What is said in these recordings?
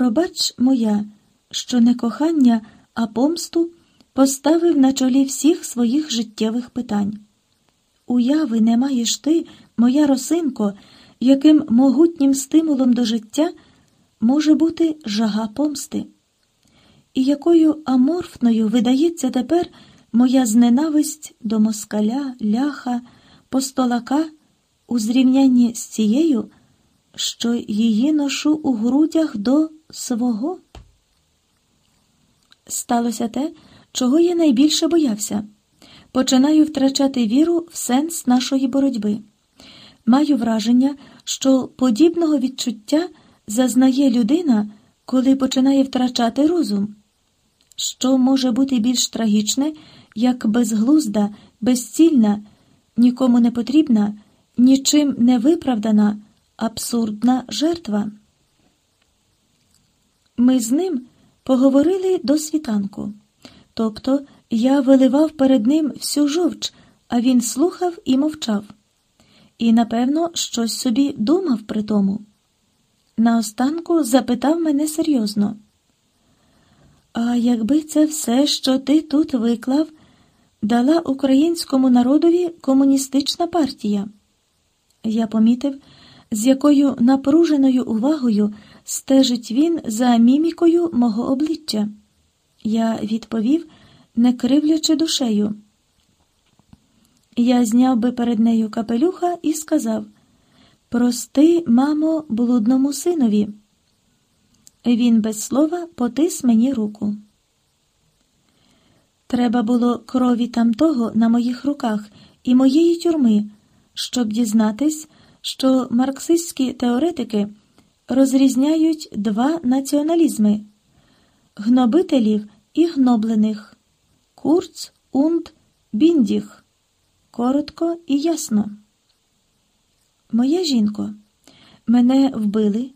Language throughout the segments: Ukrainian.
Пробач моя, що не кохання, а помсту поставив на чолі всіх своїх життєвих питань. Уяви не маєш ти, моя росинко, яким могутнім стимулом до життя може бути жага помсти, і якою аморфною видається тепер моя зненависть до москаля, ляха, постолака у зрівнянні з цією, що її ношу у грудях до свого. Сталося те, чого я найбільше боявся. Починаю втрачати віру в сенс нашої боротьби. Маю враження, що подібного відчуття зазнає людина, коли починає втрачати розум. Що може бути більш трагічне, як безглузда, безцільна, нікому не потрібна, нічим не виправдана, абсурдна жертва? Ми з ним поговорили до світанку. Тобто я виливав перед ним всю жовч, а він слухав і мовчав. І, напевно, щось собі думав при тому. Наостанку запитав мене серйозно. А якби це все, що ти тут виклав, дала українському народові комуністична партія? Я помітив, з якою напруженою увагою стежить він за мімікою мого обличчя. Я відповів, не кривлячи душею. Я зняв би перед нею капелюха і сказав Прости, мамо, блудному синові. Він без слова потис мені руку. Треба було крові тамтого на моїх руках і моєї тюрми, щоб дізнатись, що марксистські теоретики розрізняють два націоналізми гнобителів і гноблених Курц und Біндіх. Коротко і ясно. Моя жінко, мене вбили,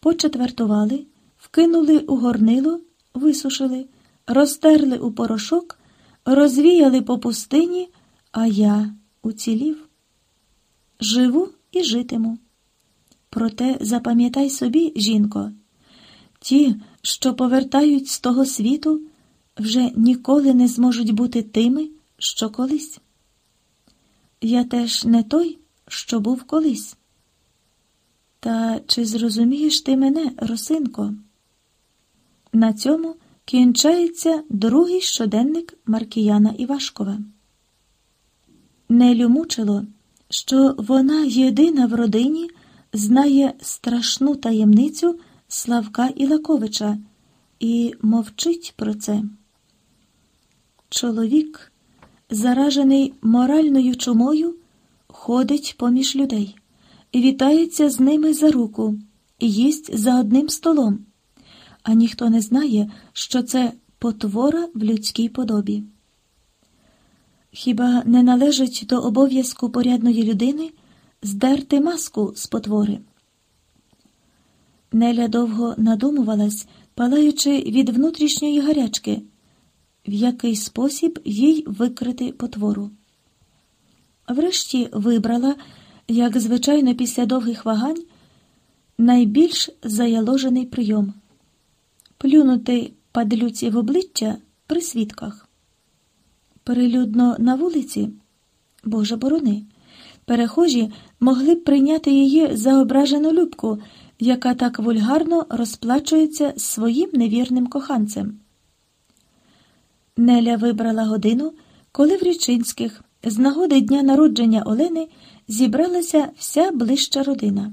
почетвертували, вкинули у горнило, висушили, розтерли у порошок, розвіяли по пустині, а я уцілів. Живу і житиму. Проте запам'ятай собі, жінко, ті, що повертають з того світу, вже ніколи не зможуть бути тими, що колись. Я теж не той, що був колись. Та чи зрозумієш ти мене, росинко? На цьому кінчається другий щоденник Маркіяна Івашкова. Нелю мучило, що вона єдина в родині знає страшну таємницю Славка Ілаковича і мовчить про це. Чоловік, заражений моральною чумою, ходить поміж людей, вітається з ними за руку, їсть за одним столом, а ніхто не знає, що це потвора в людській подобі. Хіба не належить до обов'язку порядної людини здерти маску з потвори? Неля довго надумувалась, палаючи від внутрішньої гарячки, в який спосіб їй викрити потвору. Врешті вибрала, як звичайно, після довгих вагань, найбільш заяложений прийом плюнути падлюці в обличчя при свідках. Перелюдно на вулиці, Боже борони, перехожі могли б прийняти її за ображену любку, яка так вульгарно розплачується своїм невірним коханцем. Неля вибрала годину, коли в Річинських з нагоди дня народження Олени зібралася вся ближча родина.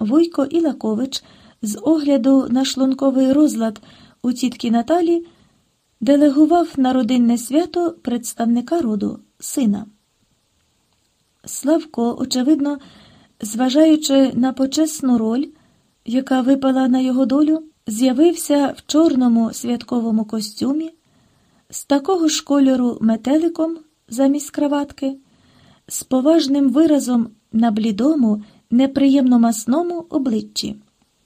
Вуйко Ілакович з огляду на шлунковий розлад у тітки Наталі делегував на родинне свято представника роду сина. Славко, очевидно, зважаючи на почесну роль, яка випала на його долю, з'явився в чорному святковому костюмі, з такого ж кольору метеликом замість краватки, з поважним виразом на блідому, неприємно масному обличчі.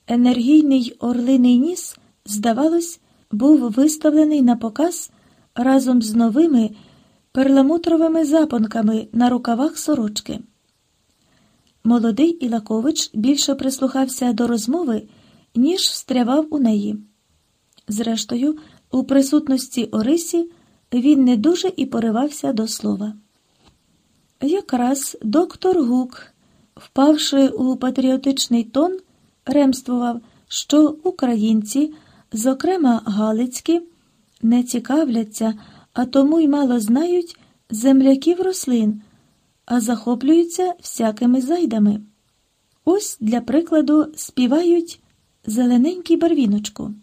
Енергійний орлиний ніс, здавалось, був виставлений на показ разом з новими перламутровими запонками на рукавах сорочки. Молодий Ілакович більше прислухався до розмови, ніж встрявав у неї. Зрештою, у присутності Орисі він не дуже і поривався до слова. Якраз доктор Гук, впавши у патріотичний тон, ремствував, що українці, зокрема Галицькі, не цікавляться, а тому й мало знають земляків рослин, а захоплюються всякими зайдами. Ось, для прикладу, співають зелененький барвіночку.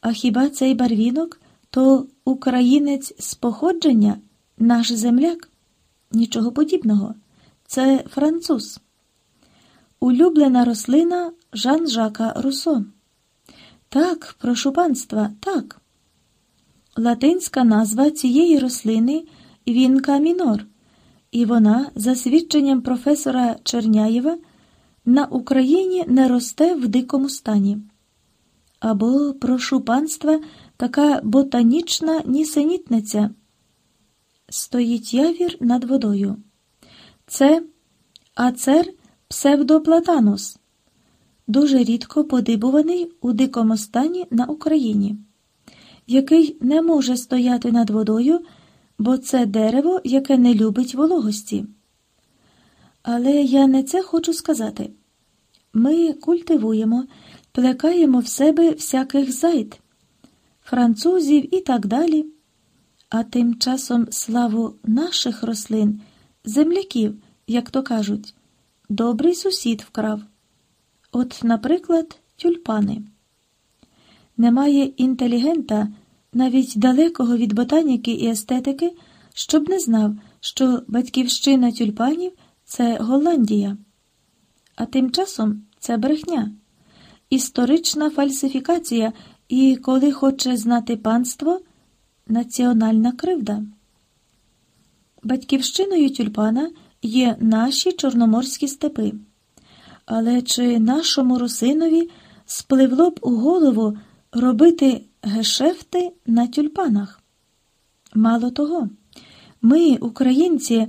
А хіба цей барвінок то українець з походження, наш земляк? Нічого подібного. Це француз. Улюблена рослина Жан Жака Руссо. Так, прошу панства, так. Латинська назва цієї рослини Вінка мінор, і вона, за свідченням професора Черняєва, на Україні не росте в дикому стані. Або, прошу панства, така ботанічна нісенітниця. Стоїть явір над водою. Це ацер псевдоплатанус, дуже рідко подибуваний у дикому стані на Україні, який не може стояти над водою, бо це дерево, яке не любить вологості. Але я не це хочу сказати. Ми культивуємо, плекаємо в себе всяких зайд, французів і так далі. А тим часом славу наших рослин, земляків, як то кажуть, добрий сусід вкрав. От, наприклад, тюльпани. Немає інтелігента, навіть далекого від ботаніки і естетики, щоб не знав, що батьківщина тюльпанів це Голландія. А тим часом це брехня, історична фальсифікація, і коли хоче знати панство, національна кривда. Батьківщиною тюльпана є наші чорноморські степи. Але чи нашому русинові спливло б у голову робити гешефти на тюльпанах? Мало того, ми, українці,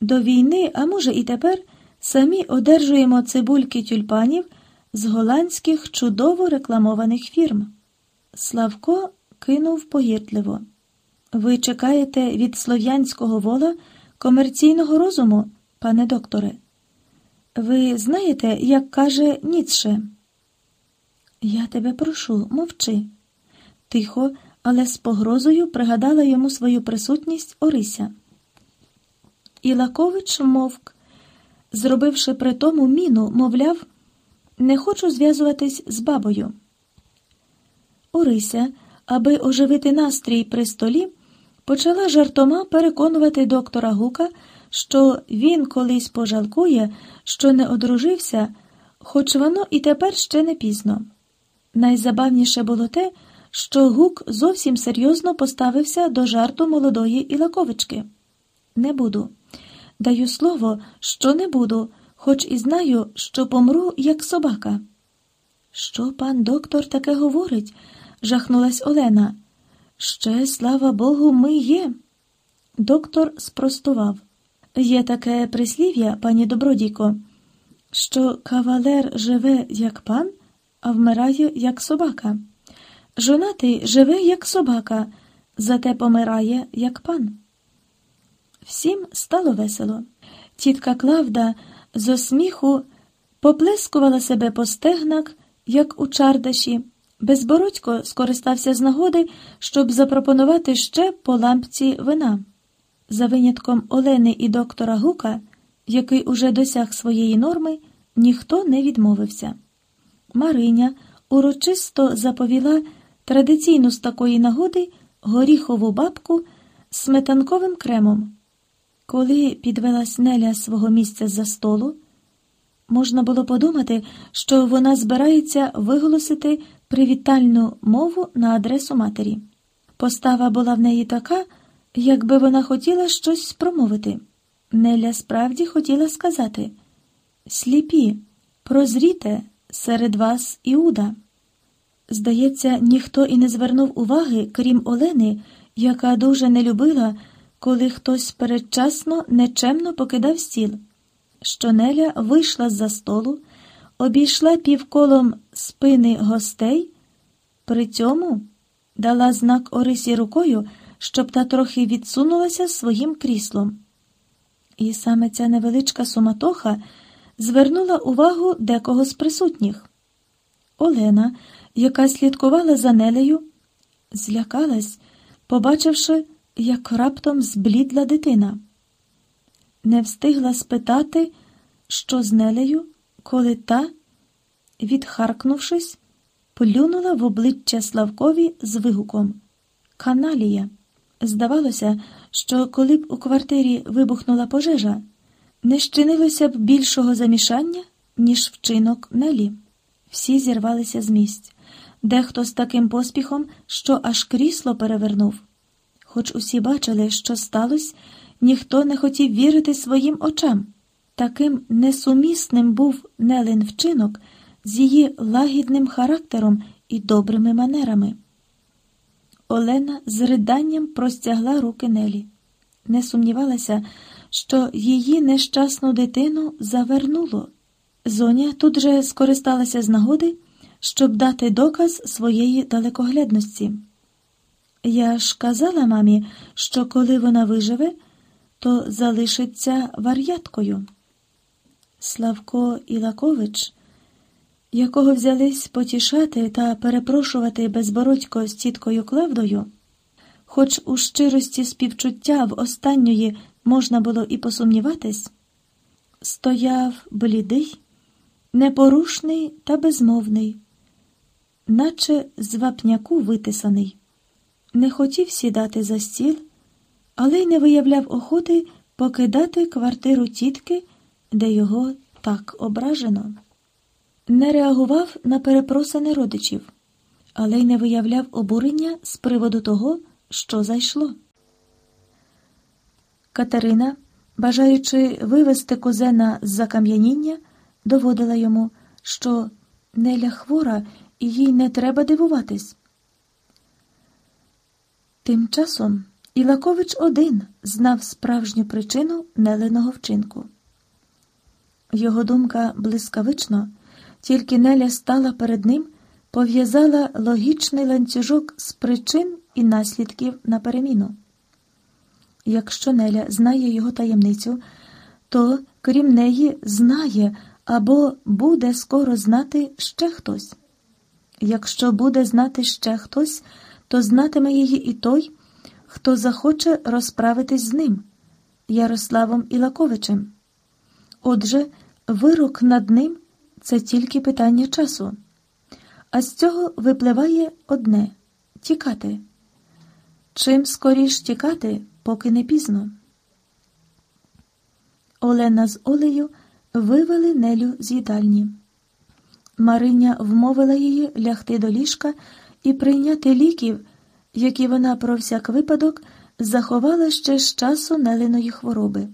до війни, а може і тепер, самі одержуємо цибульки тюльпанів з голландських чудово рекламованих фірм. Славко кинув погіртливо. Ви чекаєте від слов'янського вола комерційного розуму, пане докторе? Ви знаєте, як каже Ніцше? Я тебе прошу, мовчи. Тихо, але з погрозою пригадала йому свою присутність Орися. Ілакович мовк, зробивши при тому міну, мовляв, не хочу зв'язуватись з бабою. Орися, аби оживити настрій при столі, почала жартома переконувати доктора Гука, що він колись пожалкує, що не одружився, хоч воно і тепер ще не пізно. Найзабавніше було те, що Гук зовсім серйозно поставився до жарту молодої Ілаковички. Не буду. Даю слово, що не буду, хоч і знаю, що помру, як собака. Що пан доктор таке говорить? жахнулась Олена. Ще, слава Богу, ми є. Доктор спростував. Є таке прислів'я, пані Добродійко, що кавалер живе як пан, а вмирає як собака. Жонатий живе як собака, зате помирає як пан. Всім стало весело. Тітка Клавда з сміху поплескувала себе по стегнах, як у чардаші. Безбородько скористався з нагоди, щоб запропонувати ще по лампці вина. За винятком Олени і доктора Гука, який уже досяг своєї норми, ніхто не відмовився. Мариня урочисто заповіла традиційну з такої нагоди горіхову бабку з сметанковим кремом. Коли підвелась Неля свого місця за столу, можна було подумати, що вона збирається виголосити привітальну мову на адресу матері. Постава була в неї така, якби вона хотіла щось промовити. Неля справді хотіла сказати сліпі, прозріте серед вас Іуда. Здається, ніхто і не звернув уваги, крім Олени, яка дуже не любила, коли хтось передчасно нечемно покидав стіл. Що Неля вийшла з за столу, обійшла півколом спини гостей, при цьому дала знак Орисі рукою, щоб та трохи відсунулася своїм кріслом. І саме ця невеличка суматоха звернула увагу декого з присутніх. Олена, яка слідкувала за Нелею, злякалась, побачивши, як раптом зблідла дитина. Не встигла спитати, що з Нелею, коли та, відхаркнувшись, плюнула в обличчя Славкові з вигуком Каналія. Здавалося, що коли б у квартирі вибухнула пожежа, не щинилося б більшого замішання, ніж вчинок Нелі. Всі зірвалися з місць, дехто з таким поспіхом, що аж крісло перевернув. Хоч усі бачили, що сталося, ніхто не хотів вірити своїм очам. Таким несумісним був Нелин вчинок з її лагідним характером і добрими манерами. Олена з риданням простягла руки Нелі. Не сумнівалася, що її нещасну дитину завернуло. Зоня тут же скористалася з нагоди, щоб дати доказ своєї далекоглядності. Я ж казала мамі, що коли вона виживе, то залишиться вар'яткою. Славко Ілакович, якого взялись потішати та перепрошувати безбородько з тіткою Клевдою, хоч у щирості співчуття в останньої можна було і посумніватись, стояв блідий, непорушний та безмовний, наче з вапняку витисаний, не хотів сідати за стіл, але й не виявляв охоти покидати квартиру тітки, де його так ображено. Не реагував на перепросини родичів, але й не виявляв обурення з приводу того, що зайшло. Катерина, бажаючи вивести кузена з закам'яніння, доводила йому, що Неля хвора і їй не треба дивуватись. Тим часом Ілакович один знав справжню причину Неленого вчинку. Його думка блискавично, тільки Неля стала перед ним, пов'язала логічний ланцюжок з причин і наслідків на переміну. Якщо Неля знає його таємницю, то, крім неї, знає або буде скоро знати ще хтось. Якщо буде знати ще хтось, то знатиме її і той, хто захоче розправитись з ним, Ярославом Ілаковичем. Отже, вирок над ним це тільки питання часу. А з цього випливає одне тікати. Чим скоріш тікати, поки не пізно. Олена з Олею вивели Нелю з їдальні. Мариня вмовила її лягти до ліжка і прийняти ліків, які вона про всяк випадок заховала ще з часу Нелиної хвороби.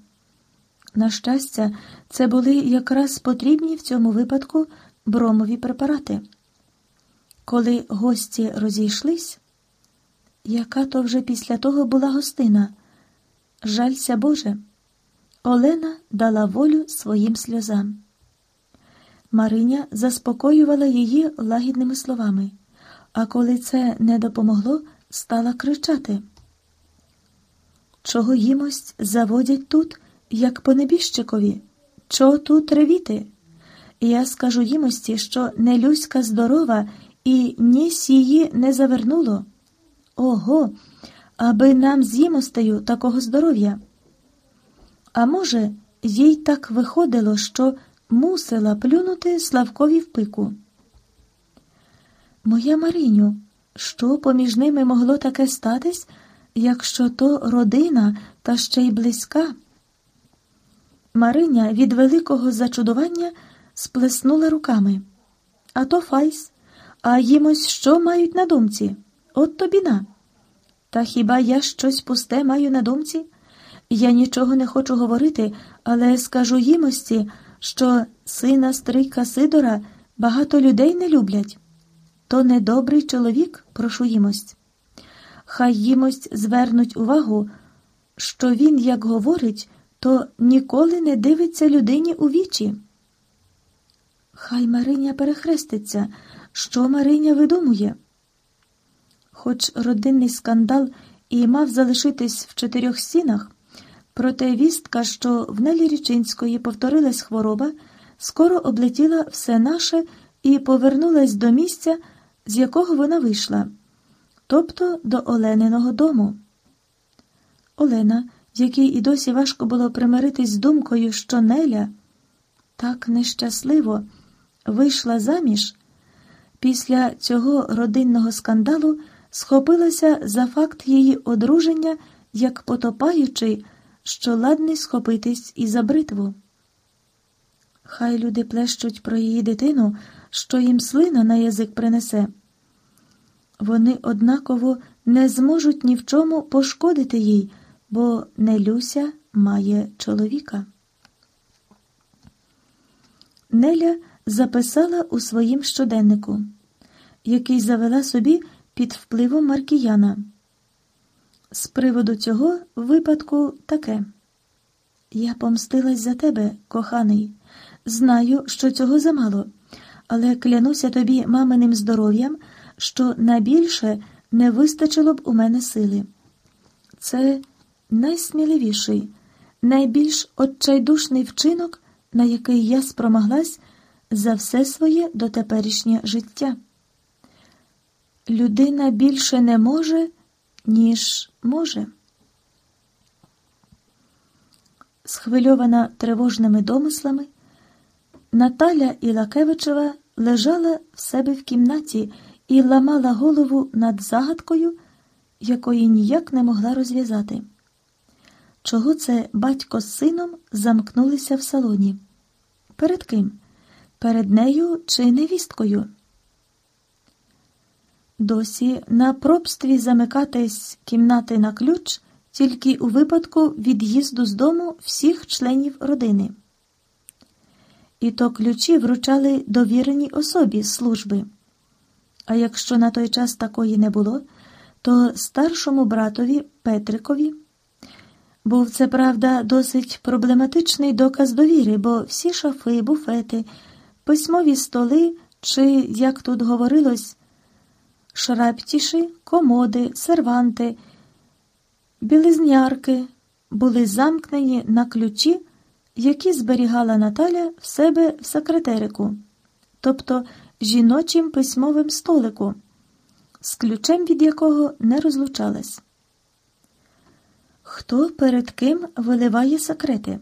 На щастя, це були якраз потрібні в цьому випадку бромові препарати. Коли гості розійшлись, яка то вже після того була гостина? Жалься Боже. Олена дала волю своїм сльозам. Мариня заспокоювала її лагідними словами, а коли це не допомогло, стала кричати. Чого їмось заводять тут, як по небіжчикові? Чого тут ревіти? Я скажу їмості, що не Люська здорова і ні сії не завернуло. Ого, аби нам з їмостею такого здоров'я. А може, їй так виходило, що мусила плюнути Славкові в пику. Моя Мариню, що поміж ними могло таке статись, якщо то родина та ще й близька? Мариня від великого зачудування сплеснула руками. А то файс, а їм ось що мають на думці? От тобі на. Та хіба я щось пусте маю на думці? Я нічого не хочу говорити, але скажу їмості, що сина стрийка Сидора багато людей не люблять. То недобрий чоловік, прошу їмость. Хай їмость звернуть увагу, що він, як говорить, то ніколи не дивиться людині у вічі. Хай Мариня перехреститься, що Мариня видумує. Хоч родинний скандал і мав залишитись в чотирьох стінах, проте вістка, що в Нелі Річинської повторилась хвороба, скоро облетіла все наше і повернулась до місця, з якого вона вийшла, тобто до Олениного дому. Олена, якій і досі важко було примиритись з думкою, що Неля так нещасливо вийшла заміж, після цього родинного скандалу схопилася за факт її одруження як потопаючий, що ладний схопитись і за бритву. Хай люди плещуть про її дитину, що їм слина на язик принесе. Вони однаково не зможуть ні в чому пошкодити їй, бо Нелюся має чоловіка. Неля записала у своїм щоденнику, який завела собі під впливом Маркіяна. З приводу цього випадку таке. Я помстилась за тебе, коханий. Знаю, що цього замало, але клянуся тобі маминим здоров'ям, що на більше не вистачило б у мене сили. Це найсміливіший, найбільш отчайдушний вчинок, на який я спромоглась за все своє дотеперішнє життя. Людина більше не може, ніж може. Схвильована тривожними домислами, Наталя Ілакевичева лежала в себе в кімнаті і ламала голову над загадкою, якої ніяк не могла розв'язати. Чого це батько з сином замкнулися в салоні? Перед ким? Перед нею чи невісткою? Досі на пробстві замикатись кімнати на ключ тільки у випадку від'їзду з дому всіх членів родини. І то ключі вручали довіреній особі служби. А якщо на той час такої не було, то старшому братові Петрикові був це правда досить проблематичний доказ довіри, бо всі шафи, буфети, письмові столи чи, як тут говорилось, шраптіші, комоди, серванти, білизнярки були замкнені на ключі, які зберігала Наталя в себе в секретерику, тобто жіночим письмовим столику, з ключем від якого не розлучалась. Хто перед ким виливає секрети?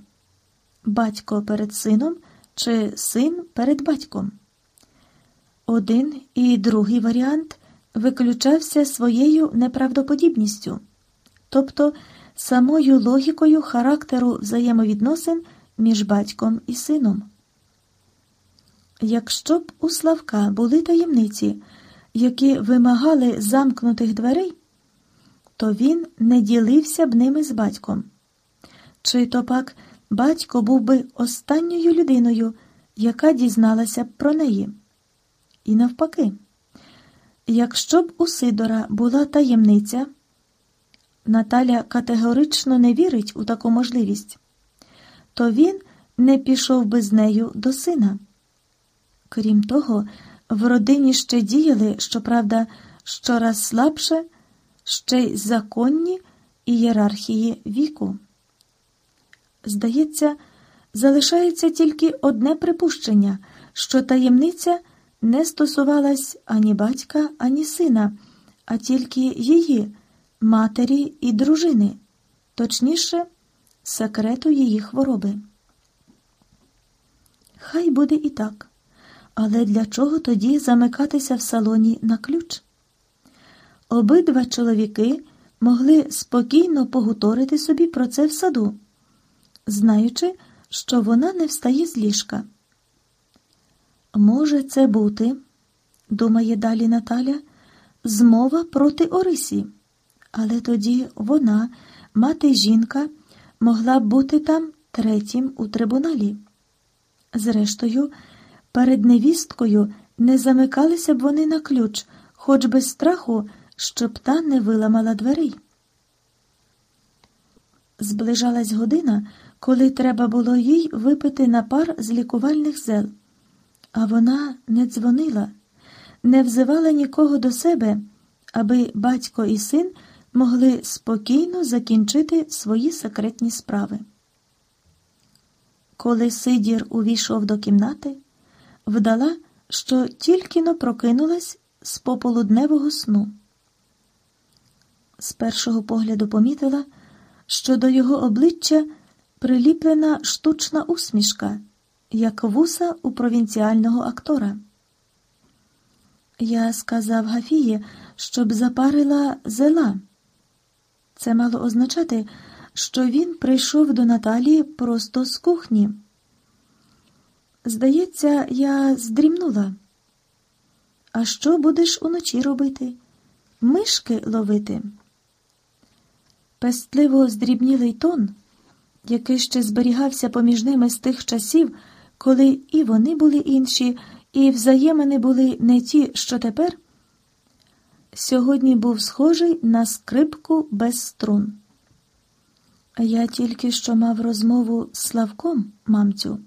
Батько перед сином чи син перед батьком? Один і другий варіант виключався своєю неправдоподібністю, тобто самою логікою характеру взаємовідносин між батьком і сином. Якщо б у Славка були таємниці, які вимагали замкнутих дверей, то він не ділився б ними з батьком. Чи то пак батько був би останньою людиною, яка дізналася б про неї. І навпаки. Якщо б у Сидора була таємниця, Наталя категорично не вірить у таку можливість, то він не пішов би з нею до сина. Крім того, в родині ще діяли, щоправда, щораз слабше, ще й законні ієрархії віку. Здається, залишається тільки одне припущення, що таємниця не стосувалась ані батька, ані сина, а тільки її, матері і дружини, точніше, секрету її хвороби. Хай буде і так. Але для чого тоді замикатися в салоні на ключ? Обидва чоловіки могли спокійно погуторити собі про це в саду, знаючи, що вона не встає з ліжка. Може це бути, думає далі Наталя, змова проти Орисі, але тоді вона, мати жінка, могла б бути там третім у трибуналі. Зрештою, перед невісткою не замикалися б вони на ключ, хоч без страху, щоб та не виламала дверей. Зближалась година, коли треба було їй випити напар з лікувальних зел А вона не дзвонила, не взивала нікого до себе, аби батько і син могли спокійно закінчити свої секретні справи. Коли Сидір увійшов до кімнати, вдала, що тільки но прокинулась з пополудневого сну. З першого погляду помітила, що до його обличчя приліплена штучна усмішка, як вуса у провінціального актора. Я сказав Гафії, щоб запарила зела. Це мало означати, що він прийшов до Наталії просто з кухні. Здається, я здрімнула. А що будеш уночі робити? Мишки ловити. Пестливо здрібнілий тон, який ще зберігався поміж ними з тих часів, коли і вони були інші, і взаємини були не ті, що тепер, сьогодні був схожий на скрипку без струн. Я тільки що мав розмову з Славком, мамцю.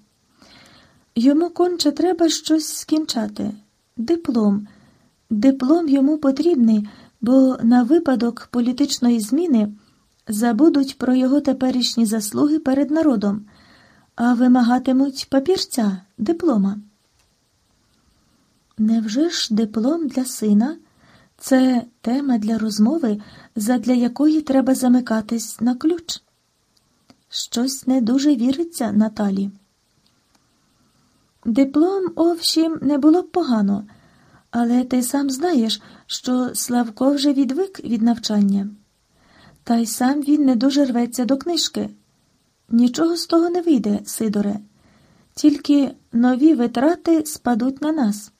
Йому конче треба щось скінчати. Диплом. Диплом йому потрібний, бо на випадок політичної зміни забудуть про його теперішні заслуги перед народом, а вимагатимуть папірця, диплома. Невже ж диплом для сина це тема для розмови, задля якої треба замикатись на ключ? Щось не дуже віриться Наталі. Диплом, овшім, не було б погано, але ти сам знаєш, що Славко вже відвик від навчання. Та й сам він не дуже рветься до книжки. Нічого з того не вийде, Сидоре, тільки нові витрати спадуть на нас.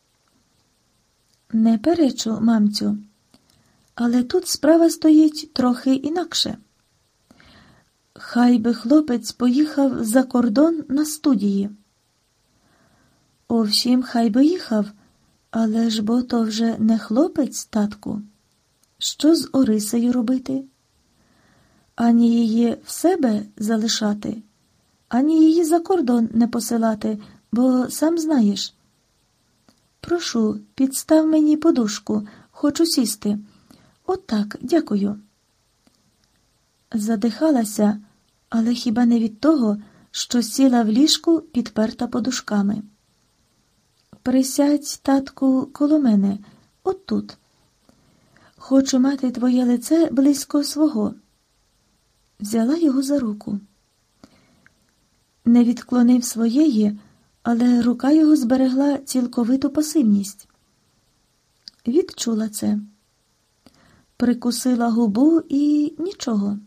Не перечу, мамцю, але тут справа стоїть трохи інакше. Хай би хлопець поїхав за кордон на студії. Овшім, хай би їхав, але ж бо то вже не хлопець, татку. Що з Орисею робити? Ані її в себе залишати, ані її за кордон не посилати, бо сам знаєш. Прошу, підстав мені подушку, хочу сісти. От так, дякую. Задихалася, але хіба не від того, що сіла в ліжку, підперта подушками. Присядь, татку, коло мене, от тут. Хочу мати твоє лице близько свого. Взяла його за руку. Не відклонив своєї, але рука його зберегла цілковиту пасивність. Відчула це, прикусила губу і нічого.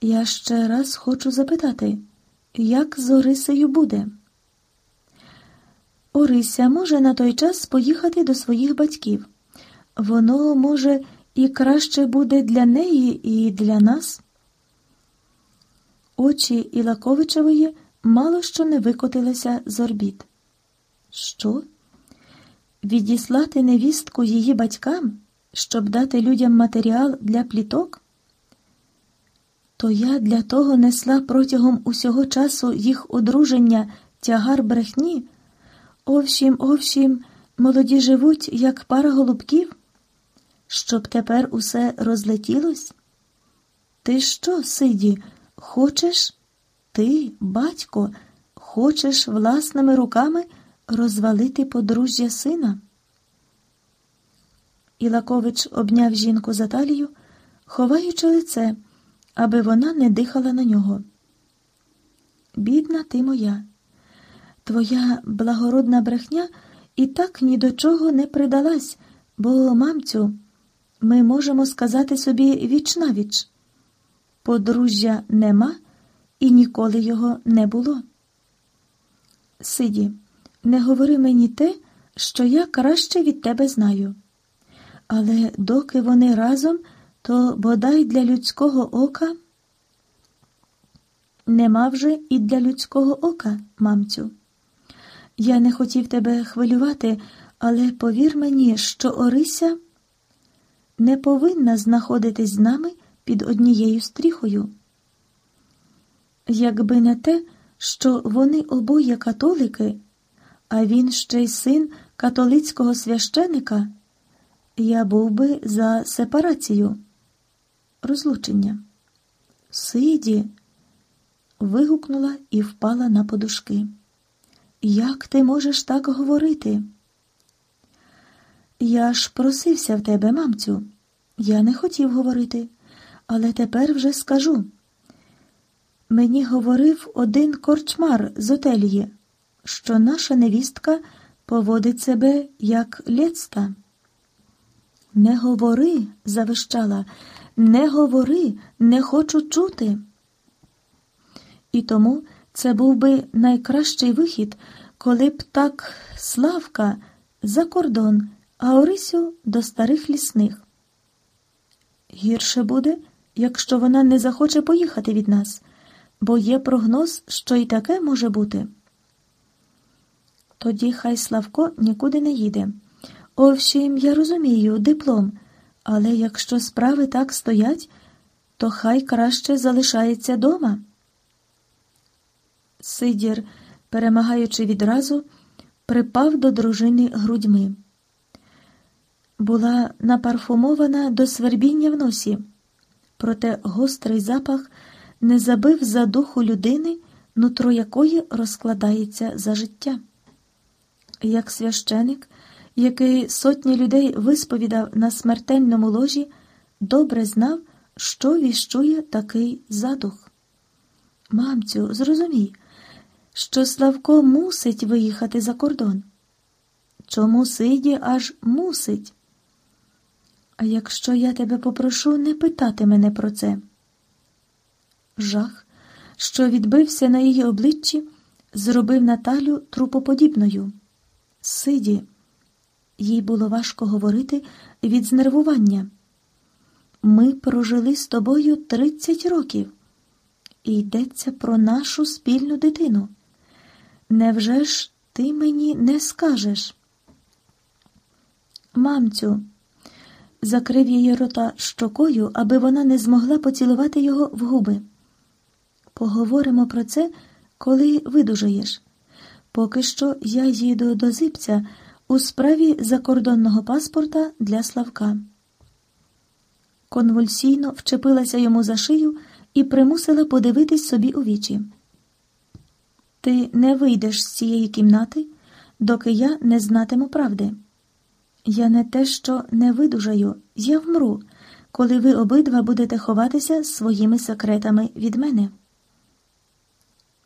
Я ще раз хочу запитати, як з Орисею буде? Орися може на той час поїхати до своїх батьків. Воно, може, і краще буде для неї і для нас. Очі Ілаковичевої мало що не викотилися з орбіт. Що? Відіслати невістку її батькам, щоб дати людям матеріал для пліток? То я для того несла протягом усього часу їх одруження тягар брехні. Овшім, овшім, молоді живуть, як пара голубків, щоб тепер усе розлетілось? Ти що, Сиді, хочеш? Ти, батько, хочеш власними руками розвалити подружжя сина? Ілакович обняв жінку за талію, ховаючи лице, аби вона не дихала на нього. Бідна ти моя, твоя благородна брехня і так ні до чого не придалась, бо, мамцю, ми можемо сказати собі віч навіч. Подружжя нема і ніколи його не було. Сиді, не говори мені те, що я краще від тебе знаю. Але доки вони разом, то бодай для людського ока. Нема вже і для людського ока, мамцю. Я не хотів тебе хвилювати, але повір мені, що Орися не повинна знаходитись з нами під однією стріхою. Якби не те, що вони обоє католики, а він ще й син католицького священика, я був би за сепарацію, розлучення. Сиді, вигукнула і впала на подушки. Як ти можеш так говорити? Я ж просився в тебе, мамцю. Я не хотів говорити, але тепер вже скажу. Мені говорив один корчмар з отелії, що наша невістка поводить себе як лєцта. Не говори, завищала, не говори, не хочу чути. І тому це був би найкращий вихід, коли б так Славка за кордон, а Орисю до старих лісних. Гірше буде, якщо вона не захоче поїхати від нас, бо є прогноз, що і таке може бути. Тоді хай Славко нікуди не їде. Овшім, я розумію, диплом, але якщо справи так стоять, то хай краще залишається дома. Сидір, перемагаючи відразу, припав до дружини грудьми. Була напарфумована до свербіння в носі, проте гострий запах не забив за духу людини, нутро якої розкладається за життя. Як священик, який сотні людей висповідав на смертельному ложі, добре знав, що віщує такий задух. Мамцю, зрозумій, що Славко мусить виїхати за кордон. Чому сиді аж мусить? А якщо я тебе попрошу не питати мене про це? Жах, що відбився на її обличчі, зробив Наталю трупоподібною. Сиді, їй було важко говорити від знервування. Ми прожили з тобою тридцять років, і йдеться про нашу спільну дитину. Невже ж ти мені не скажеш? Мамцю, закрив її рота щокою, аби вона не змогла поцілувати його в губи. Поговоримо про це, коли видужаєш. Поки що я їду до Зипця у справі закордонного паспорта для Славка. Конвульсійно вчепилася йому за шию і примусила подивитись собі у вічі. Ти не вийдеш з цієї кімнати, доки я не знатиму правди. Я не те, що не видужаю, я вмру, коли ви обидва будете ховатися своїми секретами від мене.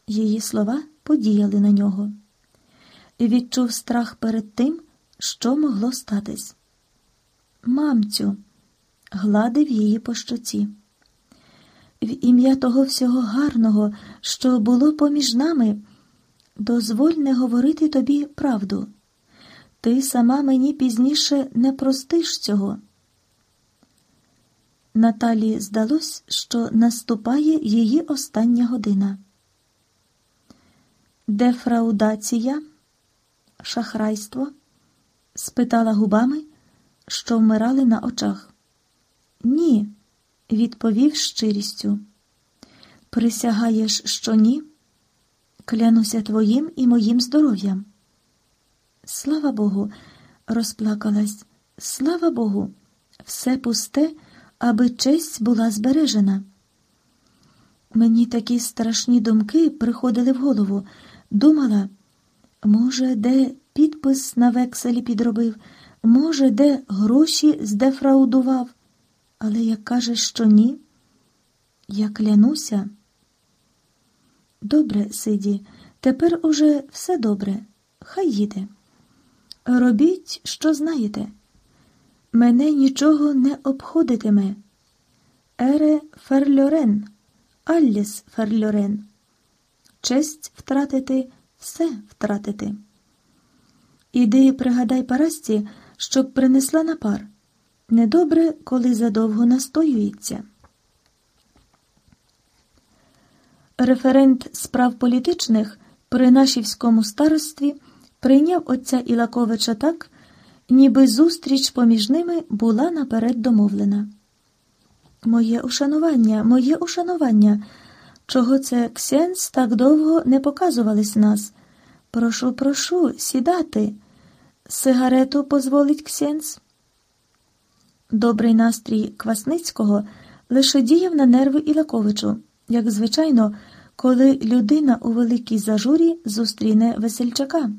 Її слова подіяли на нього. Відчув страх перед тим, що могло статись. Мамцю, гладив її по щоці. В ім'я того всього гарного, що було поміж нами, дозволь не говорити тобі правду. Ти сама мені пізніше не простиш цього. Наталі здалось, що наступає її остання година. Дефраудація, шахрайство? спитала губами, що вмирали на очах. Ні, відповів щирістю. Присягаєш, що ні? Клянуся твоїм і моїм здоров'ям. Слава Богу, розплакалась, слава Богу, все пусте, аби честь була збережена. Мені такі страшні думки приходили в голову. Думала, може, де підпис на векселі підробив, може, де гроші здефраудував, але як кажеш, що ні, я клянуся. Добре, Сиді, тепер уже все добре, хай їде. Робіть, що знаєте. Мене нічого не обходитиме. Ере Ферльорен, Алліс Ферльорен. Честь втратити, все втратити. Іди пригадай парасті, щоб принесла на пар. Недобре, коли задовго настоюється. Референт справ політичних при нашівському старостві прийняв отця Ілаковича так, ніби зустріч поміж ними була наперед домовлена. Моє ушанування, моє ушанування, чого це ксенс так довго не показувались нас, Прошу, прошу, сідати. Сигарету позволить ксенц. Добрий настрій Квасницького лише діяв на нерви Ілаковичу, як звичайно, коли людина у великій зажурі зустріне весельчака.